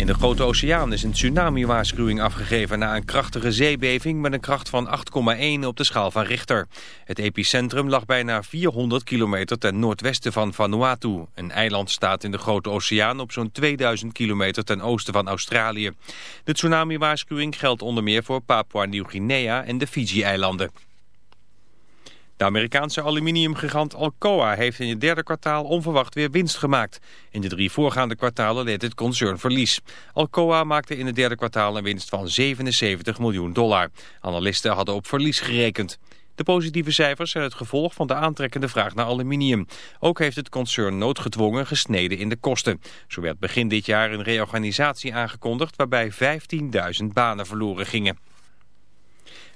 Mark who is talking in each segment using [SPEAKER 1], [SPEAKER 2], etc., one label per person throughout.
[SPEAKER 1] In de Grote Oceaan is een tsunami-waarschuwing afgegeven na een krachtige zeebeving met een kracht van 8,1 op de schaal van Richter. Het epicentrum lag bijna 400 kilometer ten noordwesten van Vanuatu, een eiland staat in de Grote Oceaan op zo'n 2000 kilometer ten oosten van Australië. De tsunami-waarschuwing geldt onder meer voor Papua-Nieuw-Guinea en de Fiji-eilanden. De Amerikaanse aluminiumgigant Alcoa heeft in het derde kwartaal onverwacht weer winst gemaakt. In de drie voorgaande kwartalen leed het concern verlies. Alcoa maakte in het derde kwartaal een winst van 77 miljoen dollar. Analisten hadden op verlies gerekend. De positieve cijfers zijn het gevolg van de aantrekkende vraag naar aluminium. Ook heeft het concern noodgedwongen gesneden in de kosten. Zo werd begin dit jaar een reorganisatie aangekondigd waarbij 15.000 banen verloren gingen.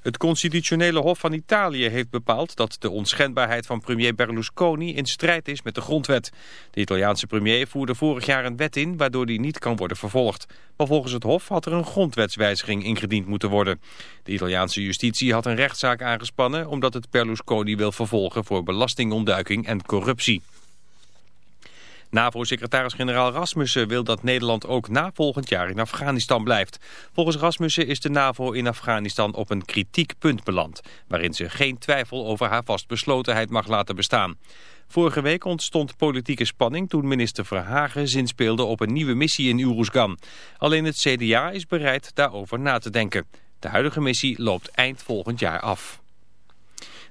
[SPEAKER 1] Het constitutionele hof van Italië heeft bepaald dat de onschendbaarheid van premier Berlusconi in strijd is met de grondwet. De Italiaanse premier voerde vorig jaar een wet in waardoor hij niet kan worden vervolgd. Maar volgens het hof had er een grondwetswijziging ingediend moeten worden. De Italiaanse justitie had een rechtszaak aangespannen omdat het Berlusconi wil vervolgen voor belastingontduiking en corruptie. NAVO-secretaris-generaal Rasmussen wil dat Nederland ook na volgend jaar in Afghanistan blijft. Volgens Rasmussen is de NAVO in Afghanistan op een kritiek punt beland, waarin ze geen twijfel over haar vastbeslotenheid mag laten bestaan. Vorige week ontstond politieke spanning toen minister Verhagen zinspeelde op een nieuwe missie in Uruzgan. Alleen het CDA is bereid daarover na te denken. De huidige missie loopt eind volgend jaar af.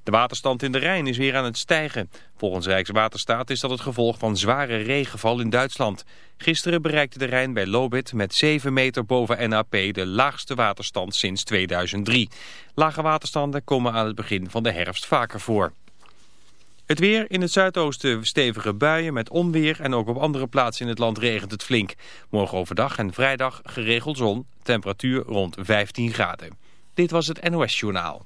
[SPEAKER 1] De waterstand in de Rijn is weer aan het stijgen. Volgens Rijkswaterstaat is dat het gevolg van zware regenval in Duitsland. Gisteren bereikte de Rijn bij Lobit met 7 meter boven NAP de laagste waterstand sinds 2003. Lage waterstanden komen aan het begin van de herfst vaker voor. Het weer in het zuidoosten stevige buien met onweer en ook op andere plaatsen in het land regent het flink. Morgen overdag en vrijdag geregeld zon, temperatuur rond 15 graden. Dit was het NOS Journaal.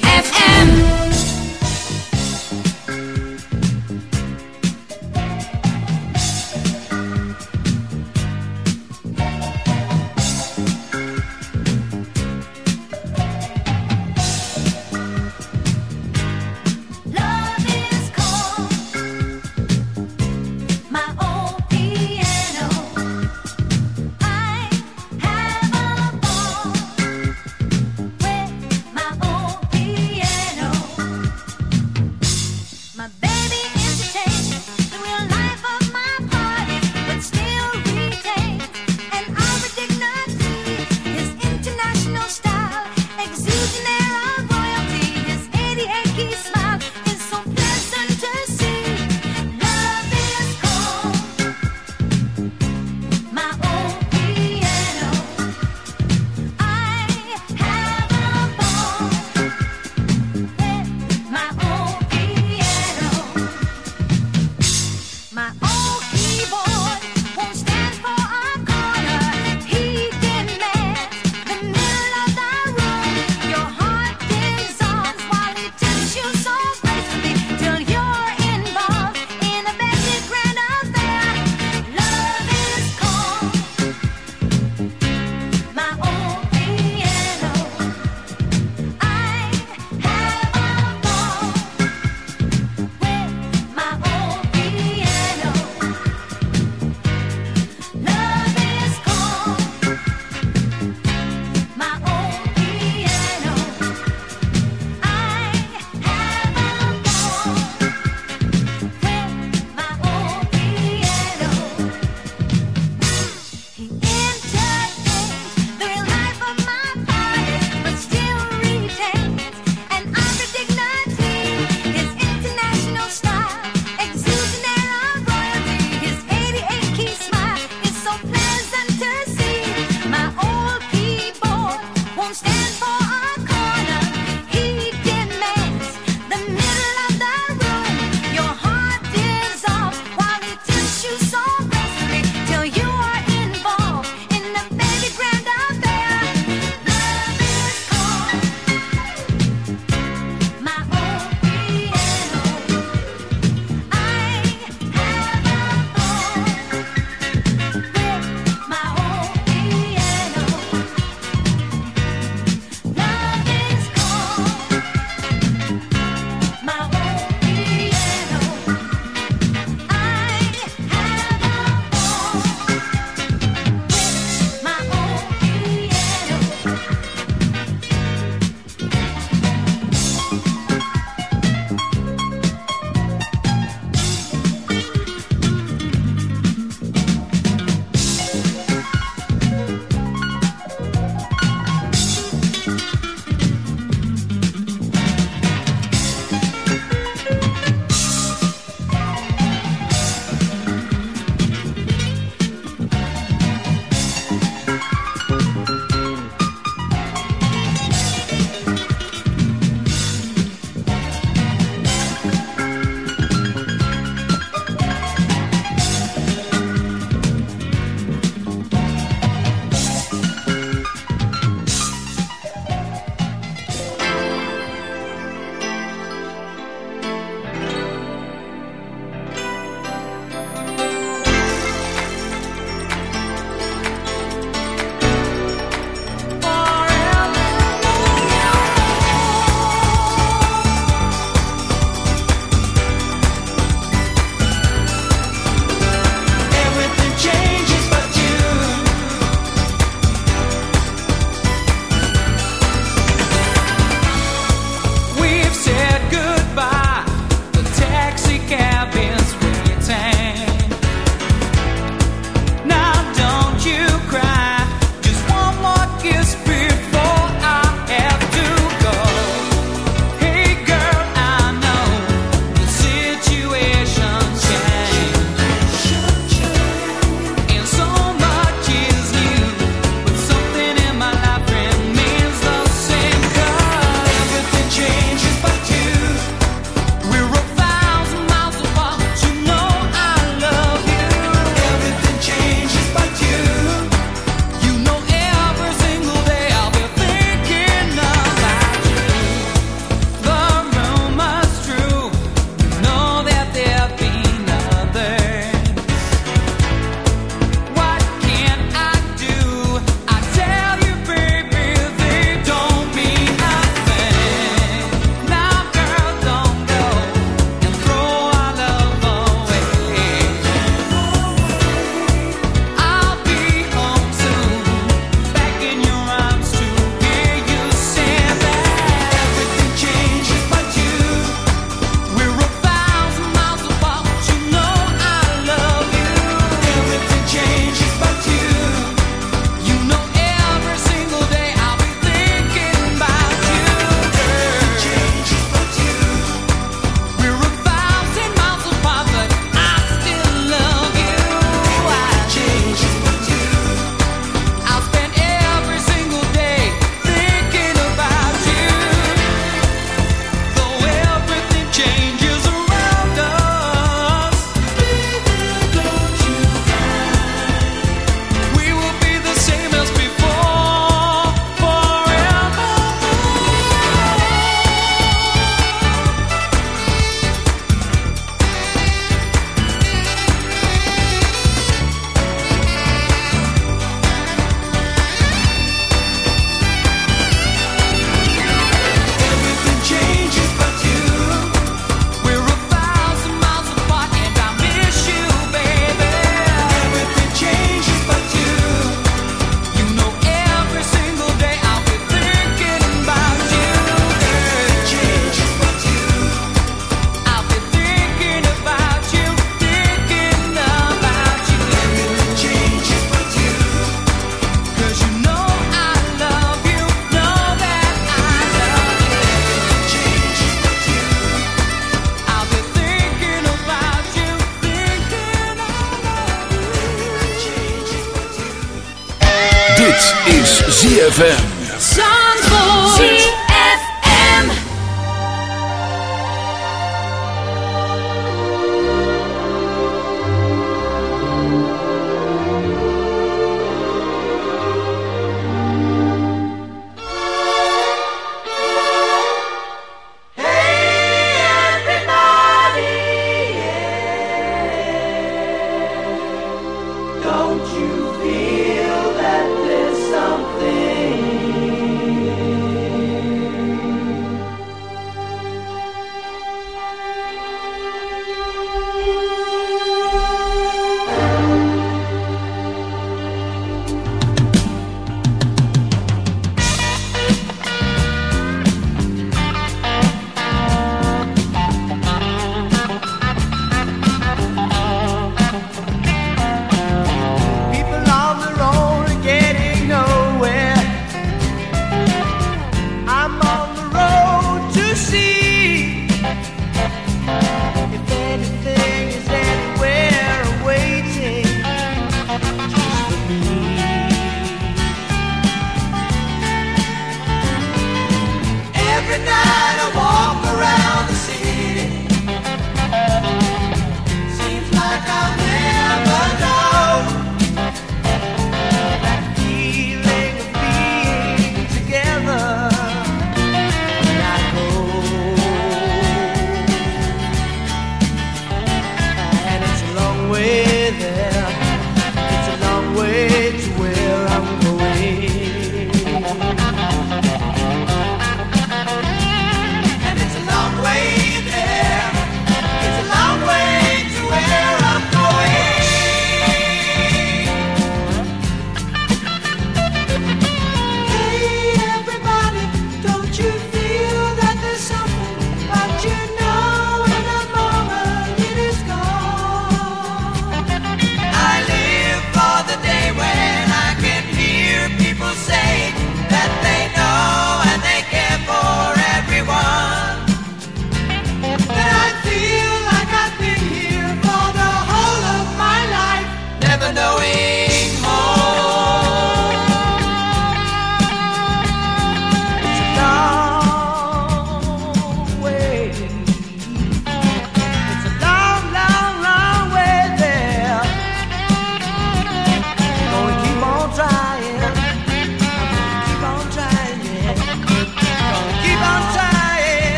[SPEAKER 2] FM.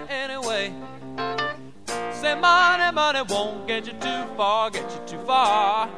[SPEAKER 2] money anyway. Say money, money won't get you too far, get you too far.